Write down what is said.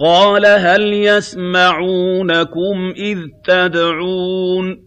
قَالَ هَلْ يَسْمَعُونَكُمْ إِذْ تَدْعُونَ